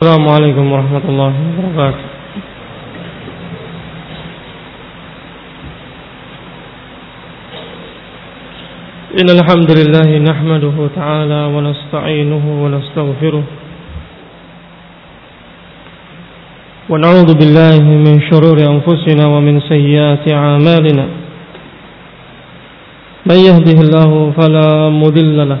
السلام عليكم ورحمة الله وبركاته. إن الحمد لله نحمده تعالى ونستعينه ونستغفره. ونعوذ بالله من شرور أنفسنا ومن سيئات أعمالنا. من يهده الله فلا مضل له.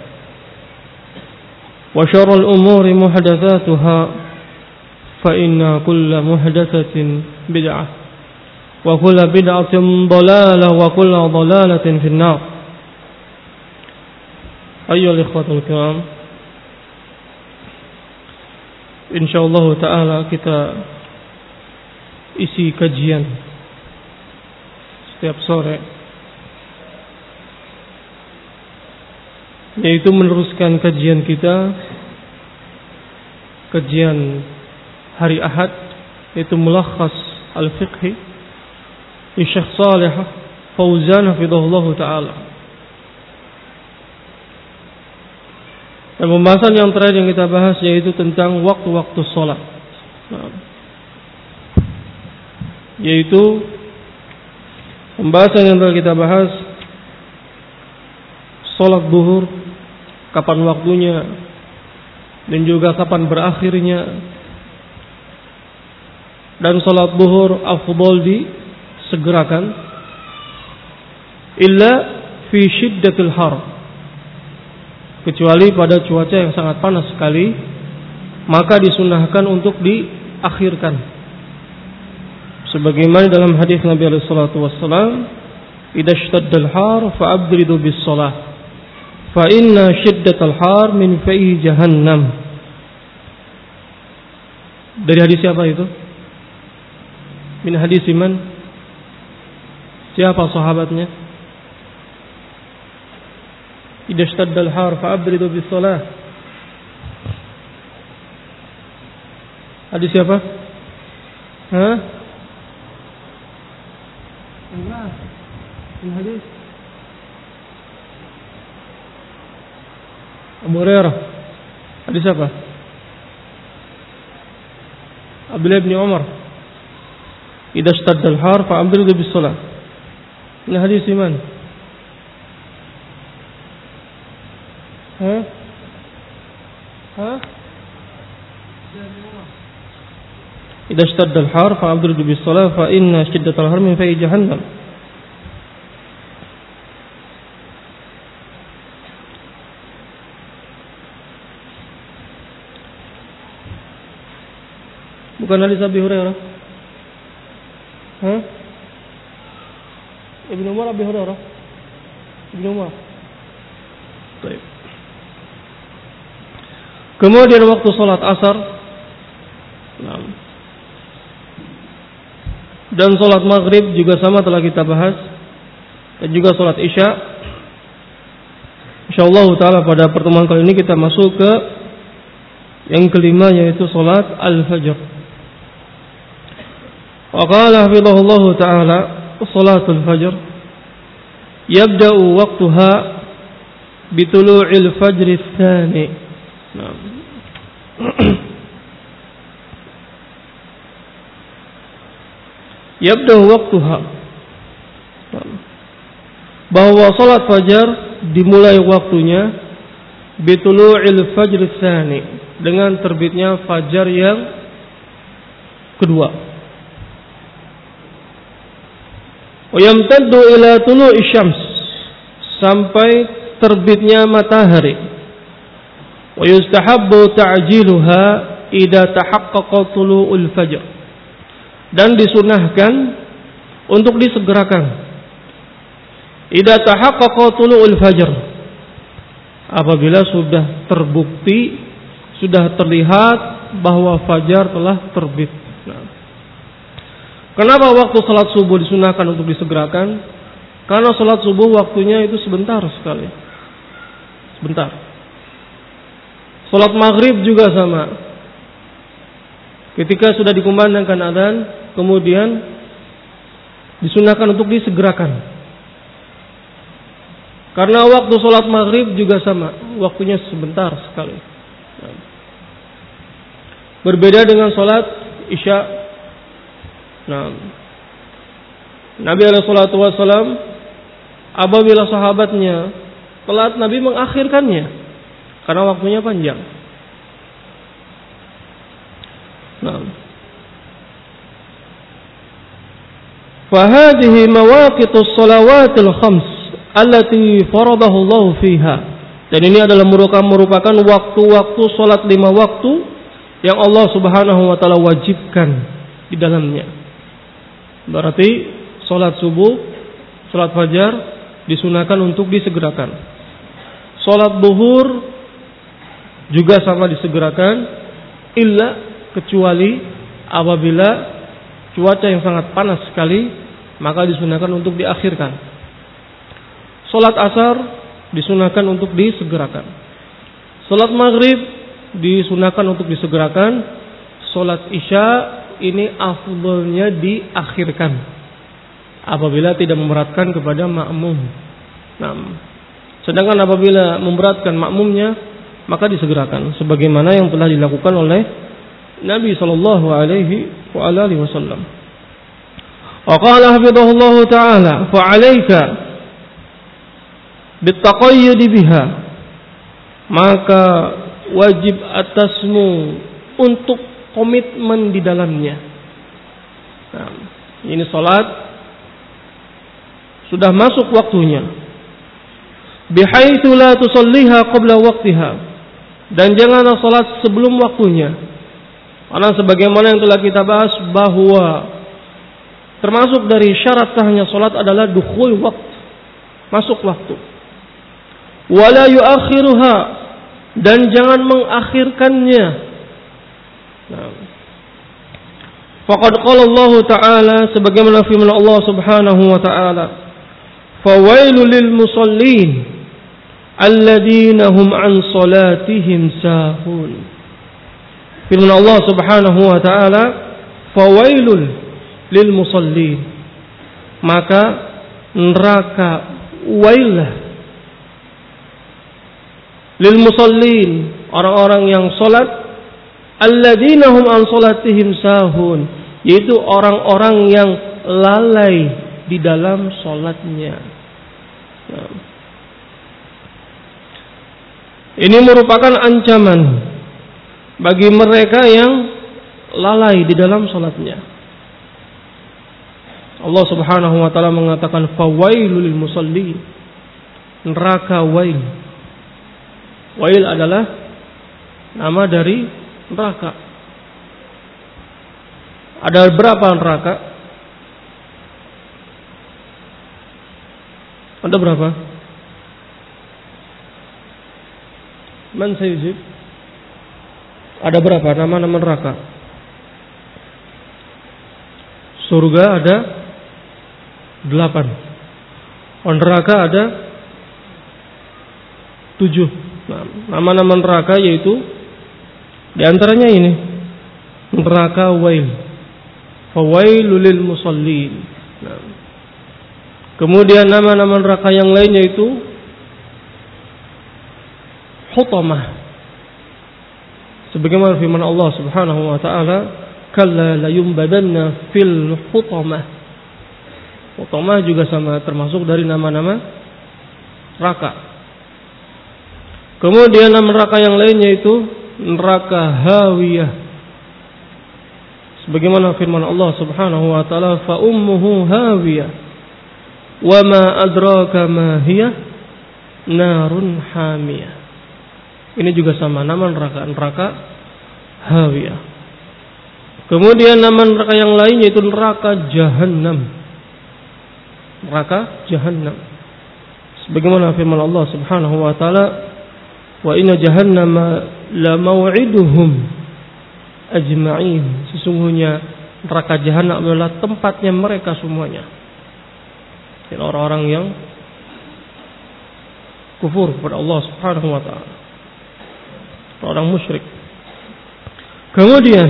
وشر الأمور محدثاتها فإن كل محدثة بدعة وكل بدعة ضلالة وكل ضلالة في النار. أيها الإخوة الكرام إن شاء الله تعالى kita isi kajian setiap sore. Yaitu meneruskan kajian kita kajian hari Ahad yaitu mulakhas al-fiqhi Syekh Saleh Fauzan hafizahullah taala. Dan pembahasan yang terakhir yang kita bahas yaitu tentang waktu-waktu sholat. Nah, yaitu pembahasan yang telah kita bahas sholat duhur kapan waktunya dan juga kapan berakhirnya. Dan sholat duhur afdol disegerakan. Illa fi syiddatil har. Kecuali pada cuaca yang sangat panas sekali maka disunahkan untuk diakhirkan. Sebagaimana dalam hadis Nabi alaihi wassalam idza ishtadda al-har fa'abridu bis-shalah fa inna shiddatal har min fa'i jahannam. Dari hadis siapa itu? Min hadis iman. Siapa sahabatnya? Idza ishtadda al-har fa'abridu bis-shalah hadis siapa? Hah? Enggak. Ini hadis Abu Hurairah. Hadis apa? Abdullah bin Umar. Idza ishtadda al-har fa'amdiru bis salat. Ini hadis iman. Ha? Ha? إذا اشتد الحار فأبرد بالصلاة فإن شدة الحر من في جهنم Bukan hadis Abi Hurairah. Hah? Ibnu Umar Abi Hurairah. Ibnu Umar. Baik. Kemudian waktu sholat asar. Dan sholat maghrib juga sama telah kita bahas. Dan juga sholat isya. InsyaAllah ta'ala pada pertemuan kali ini kita masuk ke Yang kelima yaitu salat al-fajr. Wa qala hafizahullah taala salatul fajr yabda'u waqtaha bitulu'il fajr tsani. Nah. Yabda'u waqtaha bahwa salat fajar dimulai waktunya bitulu'il fajr tsani dengan terbitnya fajar yang kedua. Wayamtaddu ila tulu'i syams sampai terbitnya matahari. Wa yustahabbu ta'jiluha idza tahaqqaqa tulu'ul fajr. Dan disunahkan untuk disegerakan. Idza tahaqqaqa tulu'ul fajr. Apabila sudah terbukti, sudah terlihat bahwa fajar telah terbit. Kenapa waktu salat subuh disunahkan untuk disegerakan? Karena salat subuh waktunya itu sebentar sekali. Sebentar. Salat maghrib juga sama. Ketika sudah dikumandangkan adzan, kemudian disunahkan untuk disegerakan. Karena waktu sholat maghrib juga sama, waktunya sebentar sekali. Berbeda dengan sholat isya. Nah, Nabi Alaihi Wasallam apabila sahabatnya telat, Nabi mengakhirkannya karena waktunya panjang. Nah, فهذه مواقت الصلوات الخمس allati faradahu Allah fiha. Dan ini adalah merupakan merupakan waktu-waktu salat lima waktu yang Allah Subhanahu wa taala wajibkan di dalamnya. Berarti salat subuh, salat fajar disunahkan untuk disegerakan. Salat duhur juga sama disegerakan illa kecuali apabila cuaca yang sangat panas sekali maka disunahkan untuk diakhirkan. Salat asar disunahkan untuk disegerakan. Salat maghrib disunahkan untuk disegerakan. Salat isya ini afdolnya diakhirkan. Apabila tidak memberatkan kepada makmum. Nah, sedangkan apabila memberatkan makmumnya, maka disegerakan. Sebagaimana yang telah dilakukan oleh Nabi Shallallahu Alaihi Wasallam. Wa qala hafidhahullah taala fa bitaqayyudi biha maka wajib atasmu untuk komitmen di dalamnya. Nah, ini salat sudah masuk waktunya. Bihaitsu tusalliha qabla waqtiha. Dan janganlah salat sebelum waktunya. Karena sebagaimana yang telah kita bahas bahwa termasuk dari syarat sahnya salat adalah dukhul waktu. Masuk waktu wala yuakhiruha dan jangan mengakhirkannya. Faqad qala Allah Ta'ala sebagaimana firman Allah Subhanahu wa taala, "Fawailul lil musallin alladzina hum an salatihim sahun." Firman Allah Subhanahu wa taala, "Fawailul lil musallin." Maka neraka wailah lil musallin orang-orang yang salat alladzina hum an salatihim sahun. Yaitu orang-orang yang lalai di dalam salatnya. Ini merupakan ancaman bagi mereka yang lalai di dalam salatnya. Allah Subhanahu wa taala mengatakan fawailul lil neraka wail. Wail adalah nama dari neraka. Ada berapa neraka? Ada berapa? Man sayujib? Ada berapa nama-nama neraka? Surga ada delapan. Oh, neraka ada tujuh. Nama-nama neraka yaitu Di antaranya ini neraka wail. Fawailul lil musallin. Nah. Kemudian nama-nama neraka yang lainnya itu hutamah. Sebagaimana firman Allah Subhanahu wa taala, "Kalla layumbadanna fil hutamah." Hutamah juga sama termasuk dari nama-nama neraka. Kemudian nama neraka yang lainnya itu neraka hawiyah. Sebagaimana firman Allah Subhanahu wa taala, "Fa ummuhu hawiyah." Wa ma adraka ma hiya narun hamiyah. Ini juga sama nama neraka neraka hawiyah. Kemudian nama neraka yang lain yaitu neraka jahanam. Neraka jahanam. Sebagaimana firman Allah Subhanahu wa taala, "Wa inna jahannama la mau'iduhum ajma'in." Sesungguhnya neraka jahanam adalah tempatnya mereka semuanya. Orang-orang yang kufur kepada Allah Subhanahu wa taala orang musyrik. Kemudian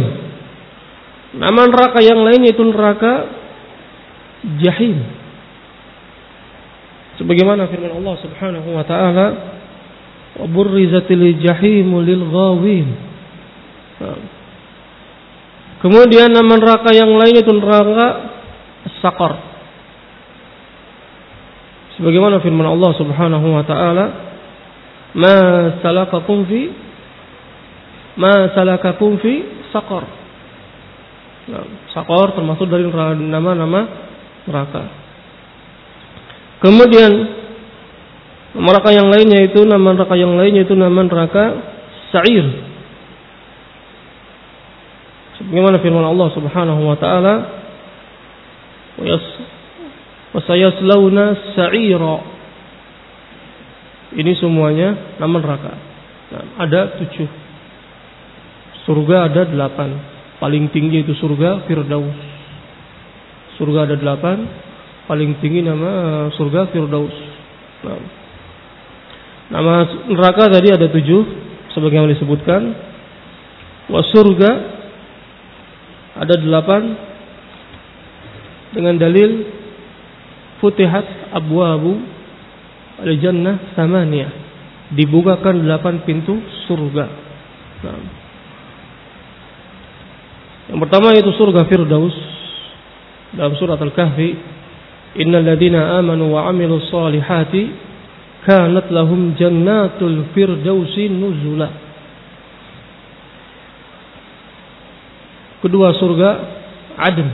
nama neraka yang lain yaitu neraka jahim. Sebagaimana firman Allah Subhanahu wa taala, "Wa burrizatil jahim lil ghawin." Kemudian nama neraka yang lain itu neraka sakar. Sebagaimana firman Allah Subhanahu wa taala, "Ma salakakum fi ma salakakum fi saqar. Nah, saqar termasuk dari nama-nama neraka. Kemudian neraka yang lainnya itu nama neraka yang lainnya itu nama neraka sa'ir. Sebagaimana firman Allah Subhanahu wa taala, "Wa sayaslawna sa'ira." Ini semuanya nama neraka. Nah, ada tujuh Surga ada delapan. Paling tinggi itu surga Firdaus. Surga ada delapan. Paling tinggi nama surga Firdaus. Nah. Nama neraka tadi ada tujuh. Sebagaimana disebutkan. Wa surga ada delapan. Dengan dalil Futihat abwabu al-jannah samania. Dibukakan delapan pintu surga. Nah. Yang pertama itu surga Firdaus dalam surat Al-Kahfi, "Innal ladzina amanu wa 'amilus solihati kanat lahum jannatul firdausi nuzula." Kedua surga Adn.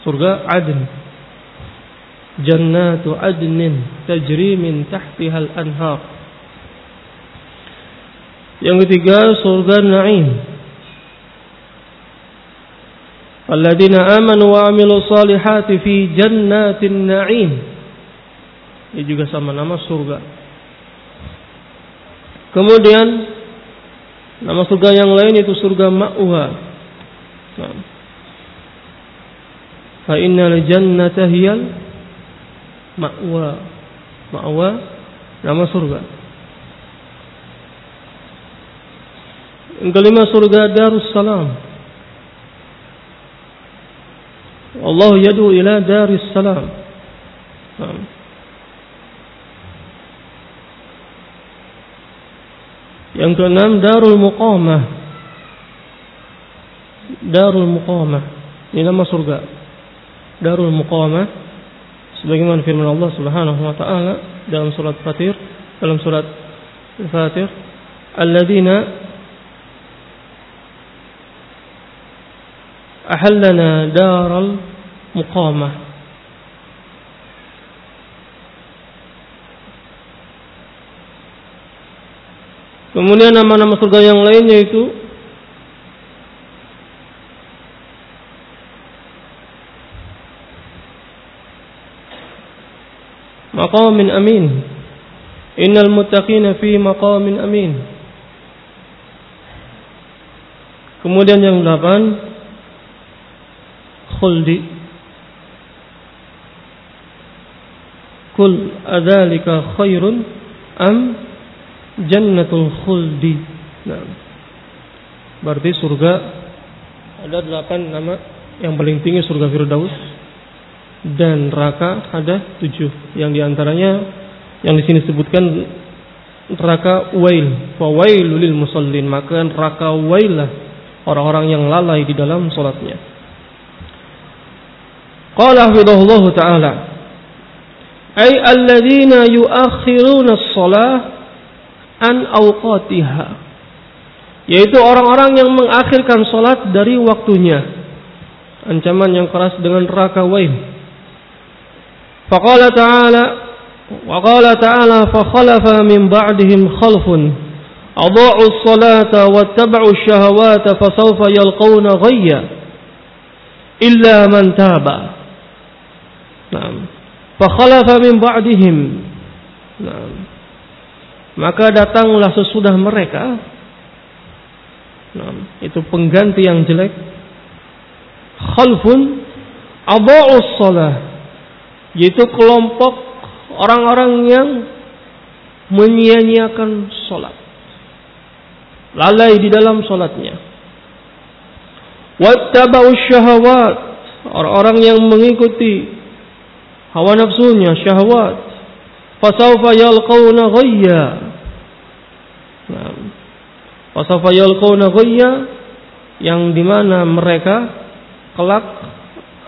Surga Adn. Jannatu adnin tajri min tahtiha al-anhar. Yang ketiga surga Naim Alladzina amanu wa amilu salihati fi jannatin na'im. Ini juga sama nama surga. Kemudian nama surga yang lain itu surga ma'wa. Nah. Fa innal jannata hiyal ma'wa. Ma'wa nama surga. Yang kelima surga Darussalam. Allah yadu ila daris salam. Yang keenam darul muqamah. Darul muqamah. Ini nama surga. Darul muqamah sebagaimana firman Allah Subhanahu wa taala dalam surat Fatir, dalam surat Fatir, alladzina أحلنا دار المقامة Kemudian nama-nama surga yang lain yaitu Maqamin amin. Innal muttaqina fi maqamin amin. Kemudian yang delapan khuldi. Kul adalika khairun am jannatul khuldi. Nah. Berarti surga ada delapan nama. Yang paling tinggi surga Firdaus. Dan neraka ada tujuh. Yang di antaranya yang di sini disebutkan neraka wail. Fawailul lil musallin. Maka neraka wailah orang-orang yang lalai di dalam salatnya qala hafidhahullah taala ay alladzina yuakhiruna as-salah an awqatiha yaitu orang-orang yang mengakhirkan solat dari waktunya. Ancaman yang keras dengan neraka wain. Faqala ta'ala wa qala ta'ala fa khalafa min ba'dihim khalfun adha'u as-salata wattaba'u ash-shahawati fasawfa yalqawna ghayya illa man taba. Naam. Fa khalafa min ba'dihim. Maka datanglah sesudah mereka Nah, itu pengganti yang jelek. Khalfun aba'us salah. Yaitu kelompok orang-orang yang menyia-nyiakan. Lalai di dalam sholatnya. Wattaba'us syahawat. Orang-orang yang mengikuti hawa nafsunya, syahwat. Fasawfa yalqawna ghayya. Wasawfa yalqawna yang di mana mereka kelak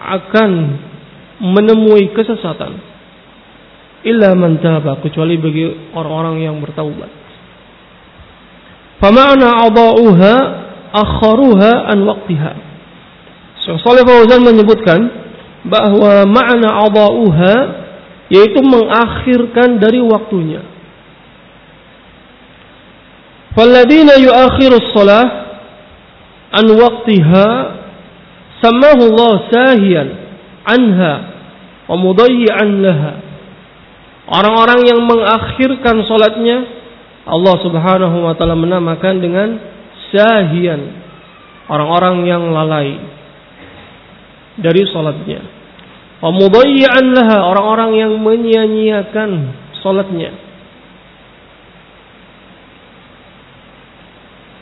akan menemui kesesatan illa man taba kecuali bagi orang-orang yang bertaubat. Fama'na adauha akharuha an waqtiha. Syekh Saleh Fauzan menyebutkan bahwa makna adauha yaitu mengakhirkan dari waktunya. فالذين يؤخر الصلاة عن وقتها سماه الله ساهيا عنها ومضيعا لها Orang-orang yang mengakhirkan salatnya Allah Subhanahu wa taala menamakan dengan sahian. Orang-orang yang lalai dari salatnya. Wa mudayyi'an laha, orang-orang yang menyia-nyiakan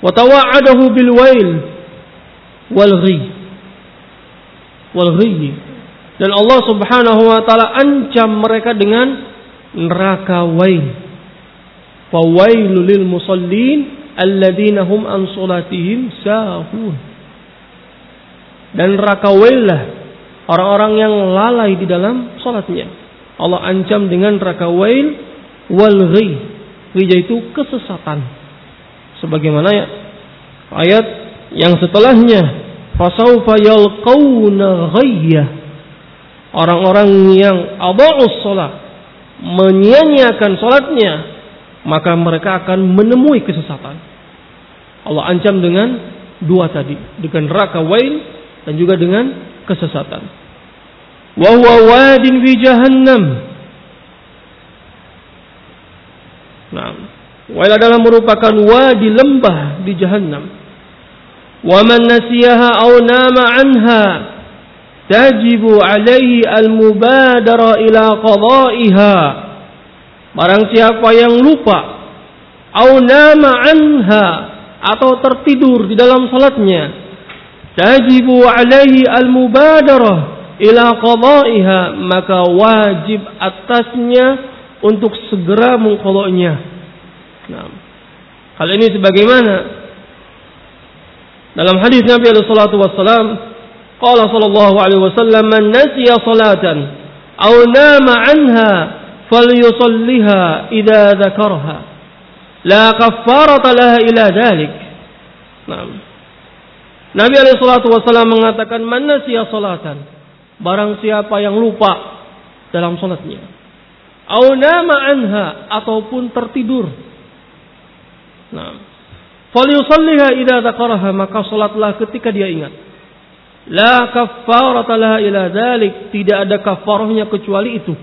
wa tawa'adahu bil wail wal ghi. Wal ghi. Dan Allah Subhanahu wa taala ancam mereka dengan neraka wail. Fawailul lil musallin alladzina hum an salatihim sahun. Dan neraka wail lah orang-orang yang lalai di dalam salatnya. Allah ancam dengan neraka wail wal ghi itu kesesatan sebagaimana ya, ayat yang setelahnya. Fasaufa yalqauna ghayya. Orang-orang yang adha'us salat menyia-nyiakan salatnya maka mereka akan menemui kesesatan. Allah ancam dengan dua tadi dengan neraka wail dan juga dengan kesesatan. Wa huwa wadin fi jahannam. Nah, Wail adalah merupakan wadi lembah di Jahannam. Wa man nasiyaha aw nama anha tajibu alaihi al-mubadara ila qada'iha. Barang siapa yang lupa aw nama anha atau tertidur di dalam salatnya tajibu alaihi al-mubadara ila qada'iha maka wajib atasnya untuk segera mengqadanya Nah, hal ini sebagaimana dalam hadis Nabi alaihi wasallam qala sallallahu alaihi wasallam man nasiya salatan aw nama anha falyusalliha idza dzakarha la kaffarata laha ila dhalik nah Nabi alaihi wasallam mengatakan man nasiya salatan. Barang siapa yang lupa dalam salatnya. Aw nama anha ataupun tertidur Nah, falyusalliha idza dzakaraha maka salatlah ketika dia ingat. La kaffarata laha ila dzalik, tidak ada kafarahnya kecuali itu.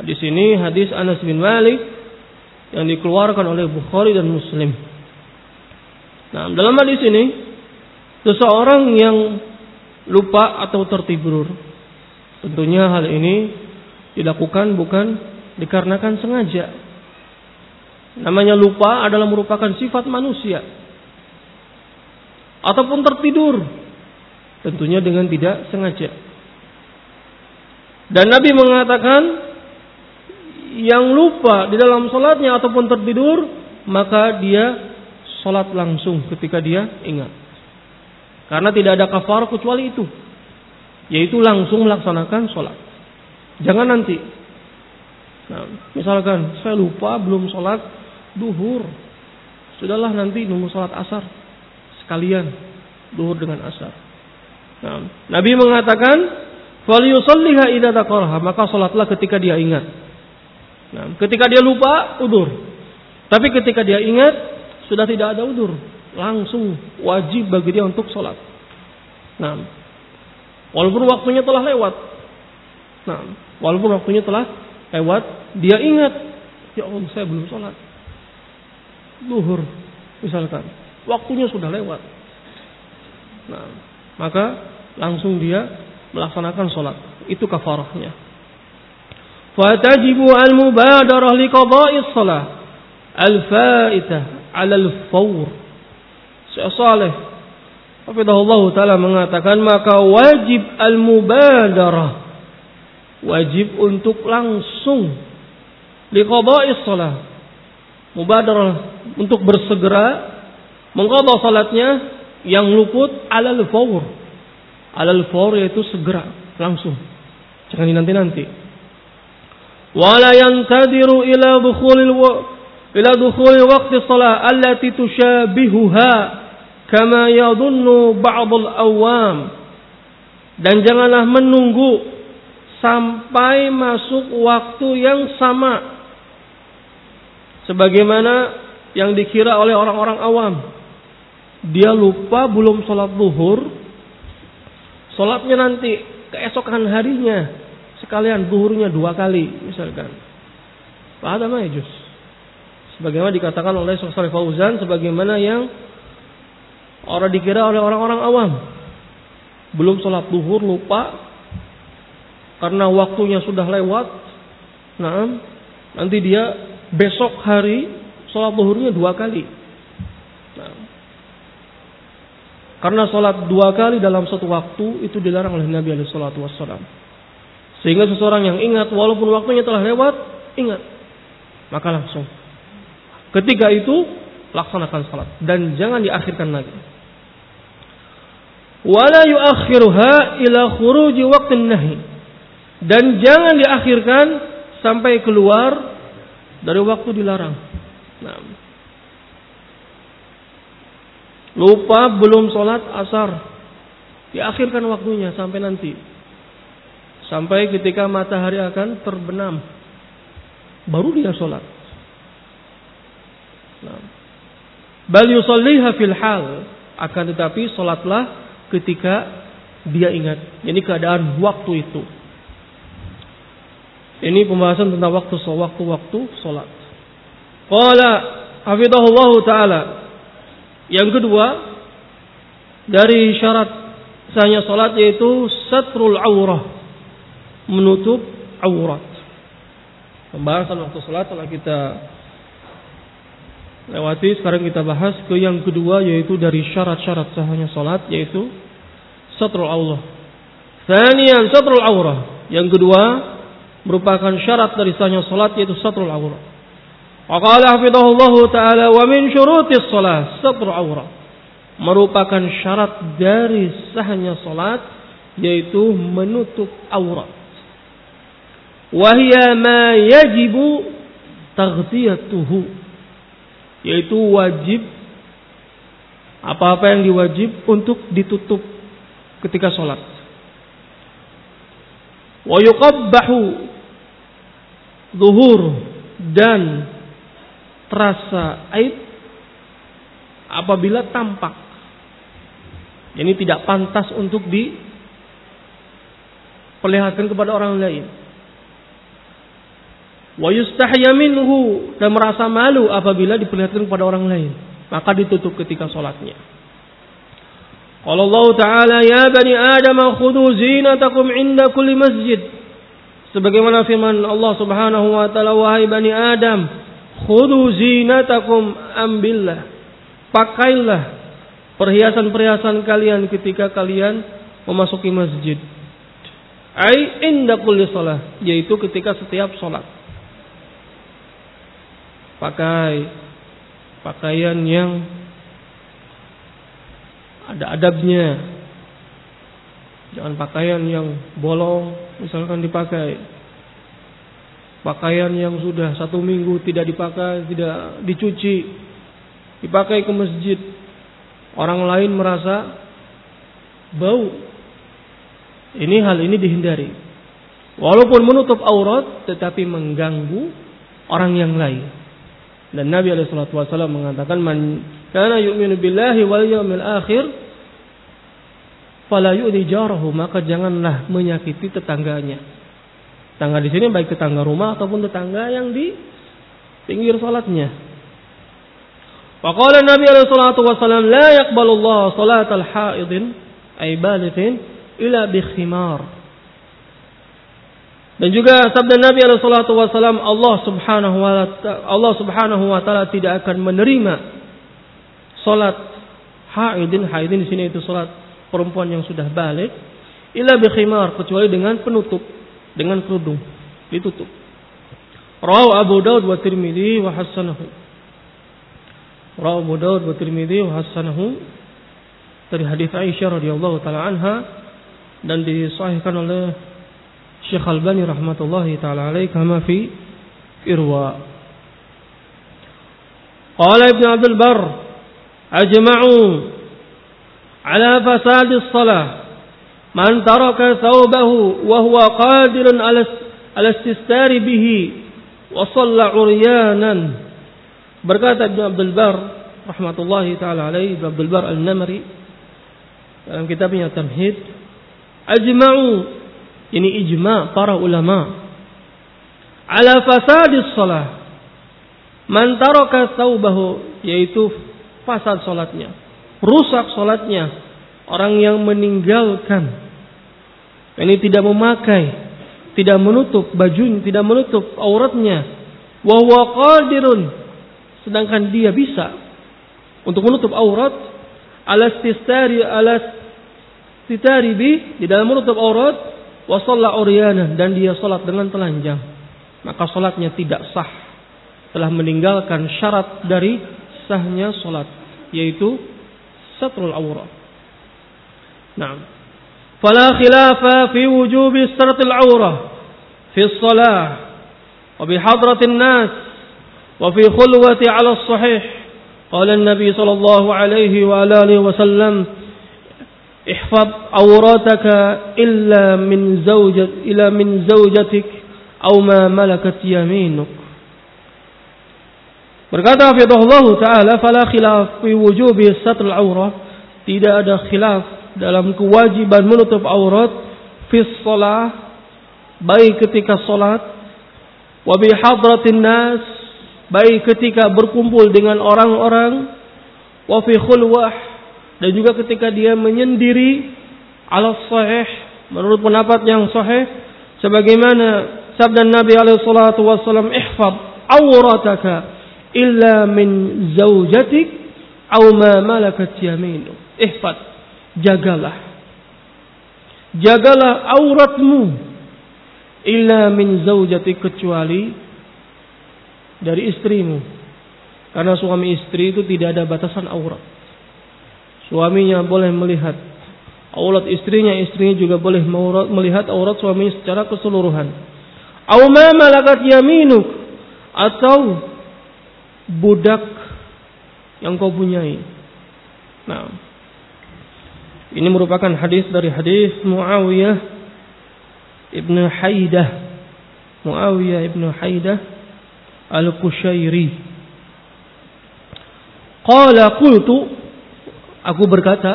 Hadis ini hadis Anas bin Malik yang dikeluarkan oleh Bukhari dan Muslim. Nah, dalam hadis ini seseorang yang lupa atau tertidur tentunya hal ini dilakukan bukan dikarenakan sengaja Namanya lupa adalah merupakan sifat manusia. ataupun tertidur. Tentunya dengan tidak sengaja. Dan Nabi mengatakan yang lupa di dalam sholatnya ataupun tertidur, maka dia sholat langsung ketika dia ingat. Karena tidak ada kafar kecuali itu. Yaitu langsung melaksanakan sholat. Jangan nanti. Nah, misalkan saya lupa belum sholat duhur. Sudahlah nanti nunggu sholat asar. Sekalian duhur dengan asar. Nah, Nabi mengatakan, "Falyusalliha idza maka sholatlah ketika dia ingat. Nah, ketika dia lupa, udur. Tapi ketika dia ingat, sudah tidak ada udur langsung wajib bagi dia untuk sholat. Nah, walaupun waktunya telah lewat. Nah, walaupun waktunya telah lewat, dia ingat, ya Allah saya belum sholat. Duhur, misalkan, waktunya sudah lewat. Nah, maka langsung dia melaksanakan sholat. Itu kafarahnya. Fatajibu al-mubadarah liqada'is salah al-faitah 'ala al-fawr Syekh Saleh Ta'ala mengatakan maka wajib al-mubadarah wajib untuk langsung liqada'is salat mubadarah untuk bersegera mengqadha salatnya yang luput alal fawr. Alal fawr yaitu segera langsung. Jangan dinanti-nanti. Wala yantadiru ila dukhulil ila dukhulil waqti salat allati tushabihuha kama yadhunnu ba'dul awam. Dan janganlah menunggu sampai masuk waktu yang sama sebagaimana yang dikira oleh orang-orang awam dia lupa belum sholat zuhur sholatnya nanti keesokan harinya sekalian zuhurnya dua kali misalkan Pada majus sebagaimana dikatakan oleh Syekh Fauzan sebagaimana yang Orang dikira oleh orang-orang awam. Belum sholat duhur lupa. Karena waktunya sudah lewat. Nah, nanti dia besok hari sholat duhurnya dua kali. Nah, karena sholat dua kali dalam satu waktu itu dilarang oleh Nabi Alaihi Wasallam. Sehingga seseorang yang ingat walaupun waktunya telah lewat, ingat. Maka langsung. Ketika itu laksanakan salat dan jangan diakhirkan lagi. Wala yuakhiruha ila khuruji waqtin nahi. Dan jangan diakhirkan sampai keluar dari waktu dilarang. Nah. Lupa belum sholat asar. Diakhirkan waktunya sampai nanti. Sampai ketika matahari akan terbenam. Baru dia sholat. Nah. Bal yusalliha fil hal. Akan tetapi sholatlah ketika dia ingat. Ini keadaan waktu itu. Ini pembahasan tentang waktu waktu-waktu sholat. Qala hafidhahullah taala. Yang kedua dari syarat sahnya sholat yaitu satrul aurah. Menutup aurat. Pembahasan waktu sholat telah kita lewati sekarang kita bahas ke yang kedua yaitu dari syarat-syarat sahnya salat yaitu satrul Allah. Thaniyan satrul aurah. Yang kedua merupakan syarat dari sahnya salat yaitu satrul aurah. Waqala hafidhahullah taala wa min syurutis salat satrul aurah. Merupakan syarat dari sahnya salat yaitu menutup aurat. Wahia ma yajibu taghtiyatuhu yaitu wajib apa-apa yang diwajib untuk ditutup ketika sholat. Wa yuqabbahu zuhur dan terasa aib apabila tampak. Ini tidak pantas untuk diperlihatkan kepada orang lain. Wa yustahya minhu dan merasa malu apabila diperlihatkan kepada orang lain. Maka ditutup ketika sholatnya Kalau Allah Ta'ala ya bani Adam khudu zinatakum inda kulli masjid sebagaimana firman Allah Subhanahu wa taala wahai bani Adam khudu zinatakum ambillah pakailah perhiasan-perhiasan kalian ketika kalian memasuki masjid. Ai inda kulli shalah, yaitu ketika setiap salat. Pakai pakaian yang ada adabnya. Jangan pakaian yang bolong misalkan dipakai. Pakaian yang sudah satu minggu tidak dipakai, tidak dicuci, dipakai ke masjid. Orang lain merasa bau. Ini hal ini dihindari. Walaupun menutup aurat tetapi mengganggu orang yang lain. Dan Nabi SAW mengatakan man yu'minu billahi wal yawmil akhir fala yu'di jarahu maka janganlah menyakiti tetangganya. Tetangga di sini baik tetangga rumah ataupun tetangga yang di pinggir salatnya. Faqala Nabi alaihi salatu wasallam la yaqbalu Allah salatal haidin ay balighin ila bi khimar. Dan juga sabda Nabi alaihi salatu wasallam Allah Subhanahu wa Allah Subhanahu wa taala tidak akan menerima salat haidin haidin di sini itu salat perempuan yang sudah balik ila bi khimar kecuali dengan penutup dengan kerudung ditutup. Rawu Abu Daud wa Tirmidzi wa hasanahu. Rawu Abu Daud wa Tirmidzi wa hasanahu dari hadis Aisyah radhiyallahu taala anha dan disahihkan oleh Syekh Albani rahmatullahi taala alaihi kama fi Irwa. Qala Ibn Abdul Barr ajma'u ala fasad as-salah Man taraka thawbahu wa huwa qadirun ala ististar bihi wa shalla uryanan. Berkata Ibnu Abdul Bar rahmatullahi taala alaihi Ibnu Abdul Bar Al-Namri dalam kitabnya Tamhid ajma'u ini ijma' para ulama ala fasadis salah man taraka thawbahu yaitu fasad salatnya rusak salatnya orang yang meninggalkan. Ini tidak memakai, tidak menutup bajunya, tidak menutup auratnya, wa huwa qadirun. Sedangkan dia bisa untuk menutup aurat. Alas tistari alas titari bi di dalam menutup aurat. Wa shalla dan dia salat dengan telanjang. Maka salatnya tidak sah. Telah meninggalkan syarat dari sahnya salat yaitu satrul aurat نعم. فلا خلاف في وجوب سترة العورة في الصلاة وبحضرة الناس وفي خلوة على الصحيح. قال النبي صلى الله عليه وآله وسلم احفظ عوراتك إلا من زوجة إلى من زوجتك أو ما ملكت يمينك. Berkata Hafizahullah Ta'ala, Fala khilaf fi wujubi satr al-awrah. Tidak ada khilaf dalam kewajiban menutup aurat fi shalah baik ketika salat wa bi hadratin nas baik ketika berkumpul dengan orang-orang wa fi khulwah dan juga ketika dia menyendiri ala sahih menurut pendapat yang sahih sebagaimana sabda Nabi alaihi salatu wasallam ihfaz aurataka illa min zaujatik aw ma malakat yaminuk ihfaz jagalah. Jagalah auratmu illa min zaujati kecuali dari istrimu. Karena suami istri itu tidak ada batasan aurat. Suaminya boleh melihat aurat istrinya istrinya juga boleh melihat aurat suaminya secara keseluruhan. Au ma malakat yaminuk atau budak yang kau punyai nah ini merupakan hadis dari hadis Muawiyah Ibn Haidah. Muawiyah Ibn Haidah Al-Qushairi. Qala qultu aku berkata,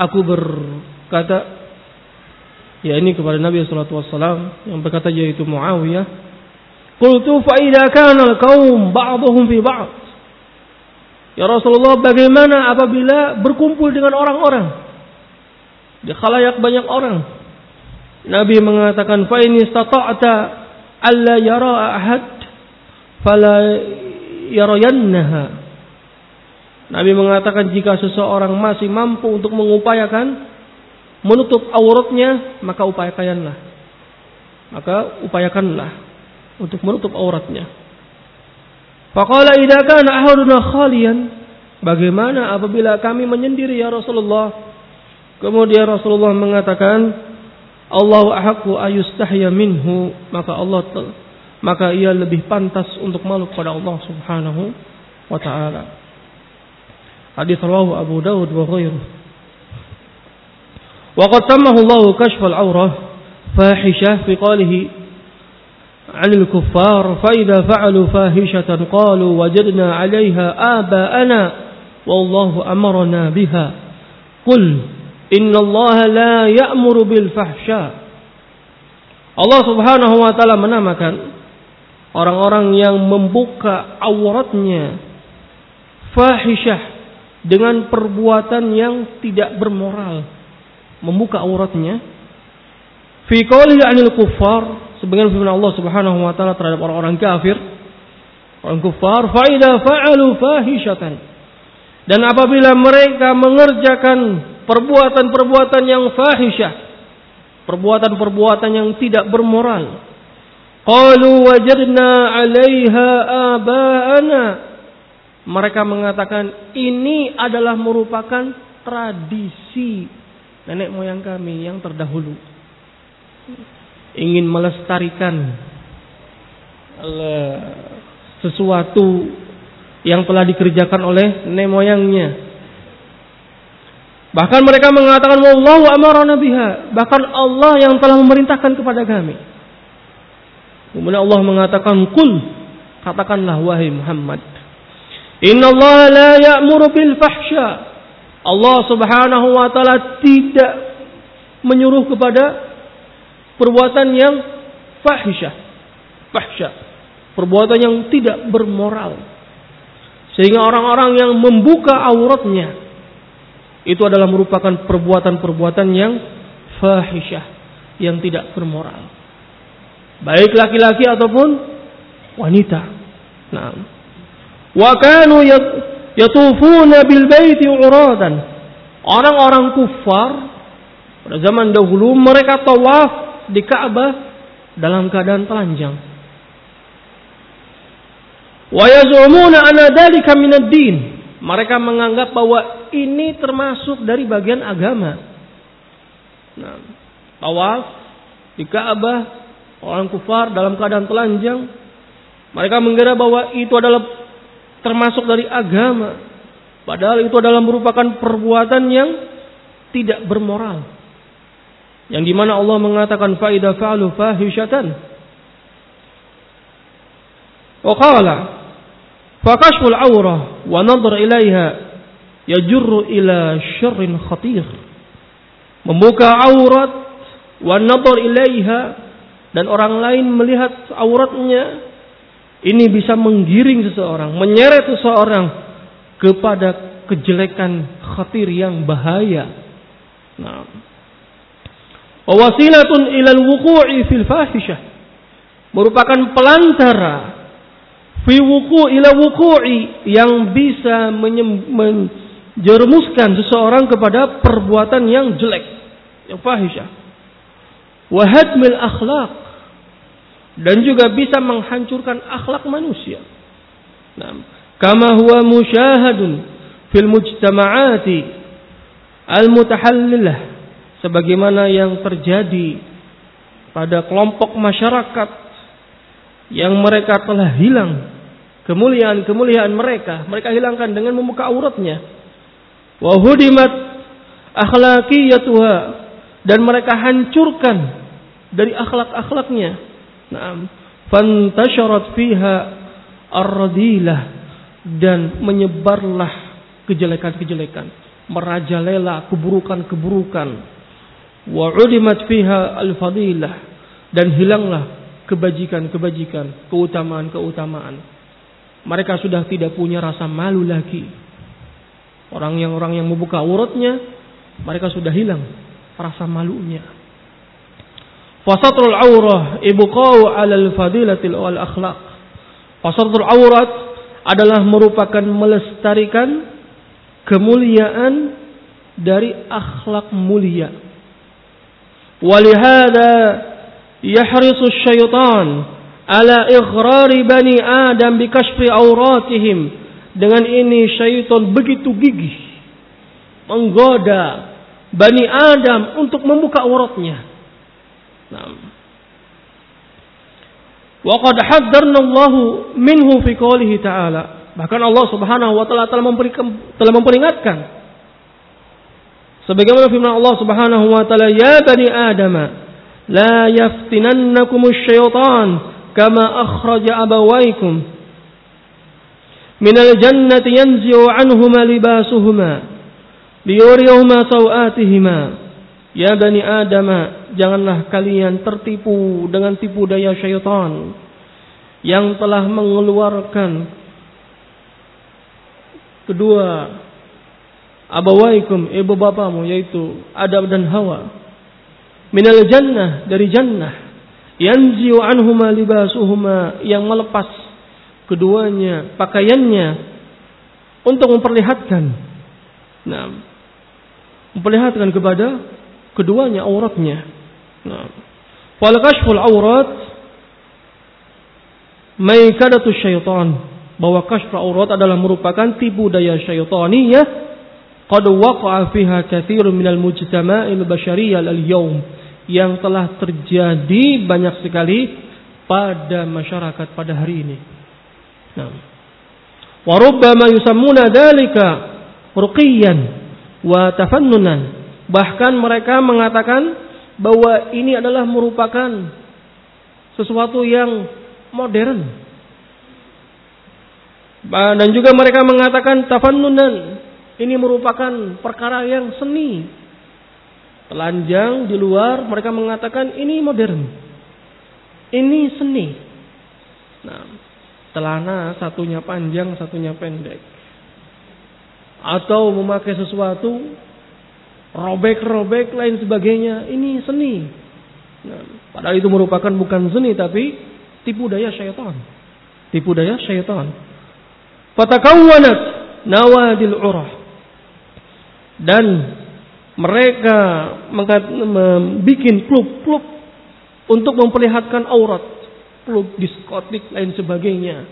aku berkata ya ini kepada Nabi sallallahu alaihi wasallam yang berkata yaitu Muawiyah. Qultu fa idza kana al-qaum ba'dhum fi ba'd. Ya Rasulullah bagaimana apabila berkumpul dengan orang-orang di khalayak banyak orang. Nabi mengatakan fa in istata'ta alla yara ahad fala yarayannaha. Nabi mengatakan jika seseorang masih mampu untuk mengupayakan menutup auratnya, maka upayakanlah. Maka upayakanlah untuk menutup auratnya. Faqala idza kana ahaduna khalian, bagaimana apabila kami menyendiri ya Rasulullah? Kemudian Rasulullah mengatakan, Allahu ahqqu ayustahya minhu, maka Allah maka ia lebih pantas untuk malu kepada Allah Subhanahu wa taala. Hadis rawahu Abu Dawud wa ghairuh. Wa qad samahu Allah kashfal aurah fahisha fi qalihi عن الكفار فإذا فعلوا فاهشة قالوا وجدنا عليها آباءنا والله أمرنا بها قل إن الله لا يأمر بالفحشاء Allah subhanahu wa ta'ala menamakan Orang-orang yang membuka auratnya Fahishah Dengan perbuatan yang tidak bermoral. Membuka auratnya. Fi anil kufar sebagian firman Allah Subhanahu wa taala terhadap orang-orang kafir orang kufar fa idza fa'alu fahishatan dan apabila mereka mengerjakan perbuatan-perbuatan yang fahisyah perbuatan-perbuatan yang tidak bermoral qalu wajadna 'alaiha aba'ana mereka mengatakan ini adalah merupakan tradisi nenek moyang kami yang terdahulu. Ingin melestarikan sesuatu yang telah dikerjakan oleh nenek moyangnya. Bahkan mereka mengatakan wallahu amarana biha, bahkan Allah yang telah memerintahkan kepada kami. Kemudian Allah mengatakan kul katakanlah wahai Muhammad Inna Allah la ya'muru bil fahsya. Allah subhanahu wa ta'ala tidak menyuruh kepada perbuatan yang fahisyah. Fahsya. Perbuatan yang tidak bermoral. Sehingga orang-orang yang membuka auratnya. Itu adalah merupakan perbuatan-perbuatan yang fahisyah. Yang tidak bermoral. Baik laki-laki ataupun wanita. Nah, Wa kanu yatufuna bil baiti uradan. Orang-orang kufar pada zaman dahulu mereka tawaf di Ka'bah dalam keadaan telanjang. Din. Mereka menganggap bahwa ini termasuk dari bagian agama. Nah, tawaf di Ka'bah orang kufar dalam keadaan telanjang mereka mengira bahwa itu adalah termasuk dari agama. Padahal itu adalah merupakan perbuatan yang tidak bermoral. Yang di mana Allah mengatakan faida fa'alu fahishatan. Wa qala fakashful awrah wa nadhar ilaiha yajurru ila syarrin khatir. Membuka aurat wa nadhar ilaiha dan orang lain melihat auratnya ini bisa menggiring seseorang, menyeret seseorang kepada kejelekan khatir yang bahaya. Nah. Wasilatun ilal wuku'i fil fahisyah. Merupakan pelantara fi wuku' ila wuku'i yang bisa menjerumuskan seseorang kepada perbuatan yang jelek, yang fahisyah. Wahadmil akhlaq dan juga bisa menghancurkan akhlak manusia. Nah, kama huwa musyahadun fil mujtama'ati al-mutahallilah sebagaimana yang terjadi pada kelompok masyarakat yang mereka telah hilang kemuliaan-kemuliaan mereka mereka hilangkan dengan membuka auratnya wa hudimat akhlaqiyatuha dan mereka hancurkan dari akhlak-akhlaknya Naam. Fantasharat fiha ar-radilah dan menyebarlah kejelekan-kejelekan, merajalela keburukan-keburukan. Wa udimat fiha al-fadilah dan hilanglah kebajikan-kebajikan, keutamaan-keutamaan. Mereka sudah tidak punya rasa malu lagi. Orang yang orang yang membuka auratnya, mereka sudah hilang rasa malunya. Fasatrul aurah ibqa'u 'alal fadilatil wal akhlaq. Fasatrul aurat adalah merupakan melestarikan kemuliaan dari akhlak mulia. Yahrisu syaitan ala ighrari bani Adam bi kashfi auratihim. Dengan ini syaitan begitu gigih menggoda Bani Adam untuk membuka auratnya. Nah. Wa qad haddarna Allah minhu fi qoulihi ta'ala. Bahkan Allah Subhanahu wa taala telah memperingatkan Sebagaimana firman Allah Subhanahu wa taala, "Ya bani Adam, la yaftinannakum asy-syaitan kama akhraja abawaykum min al-jannati yanzi'u 'anhuma libasuhuma liyuriyahuma sawatihima." Ya bani Adam, janganlah kalian tertipu dengan tipu daya syaitan yang telah mengeluarkan kedua abawaikum ibu bapamu yaitu Adam dan Hawa. Minal jannah dari jannah. Yanziu anhuma libasuhuma yang melepas keduanya pakaiannya untuk memperlihatkan nah memperlihatkan kepada keduanya auratnya nah fal kashful aurat maikadatu syaitan. Bahwa kashful aurat adalah merupakan tipu daya syaitaniyah qad waqa'a fiha katsirun minal mujtama'il basyariyah al-yawm yang telah terjadi banyak sekali pada masyarakat pada hari ini. Nah. Wa rubbama yusammuna dzalika ruqiyan wa tafannunan. Bahkan mereka mengatakan bahwa ini adalah merupakan sesuatu yang modern. Dan juga mereka mengatakan tafannunan ini merupakan perkara yang seni. Telanjang di luar mereka mengatakan ini modern. Ini seni. Nah, celana satunya panjang, satunya pendek. Atau memakai sesuatu robek-robek lain sebagainya, ini seni. Nah, padahal itu merupakan bukan seni tapi tipu daya syaitan. Tipu daya syaitan. Fatakawwanat nawadil urah dan mereka membuat klub-klub untuk memperlihatkan aurat, klub diskotik lain sebagainya.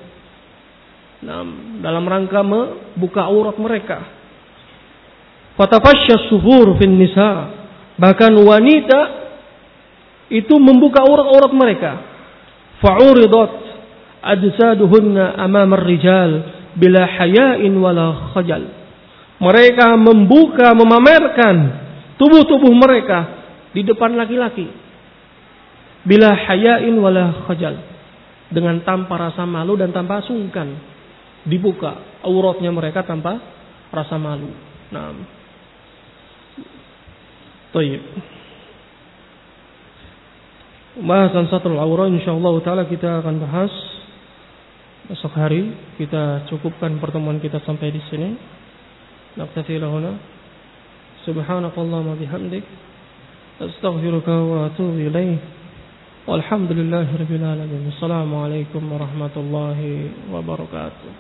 Nah, dalam rangka membuka aurat mereka. Fatafasya suhur fin nisa. Bahkan wanita itu membuka aurat-aurat mereka. Fa'uridat adsaduhunna amamar rijal bila haya'in wala khajal mereka membuka, memamerkan tubuh-tubuh mereka di depan laki-laki. Bila hayain wala khajal. Dengan tanpa rasa malu dan tanpa sungkan. Dibuka auratnya mereka tanpa rasa malu. Nah. Tayyib. Bahasan satu aurat insyaallah taala kita akan bahas besok hari. Kita cukupkan pertemuan kita sampai di sini. نقتفي هنا سبحانك اللهم وبحمدك أستغفرك وأتوب إليه والحمد لله رب العالمين السلام عليكم ورحمة الله وبركاته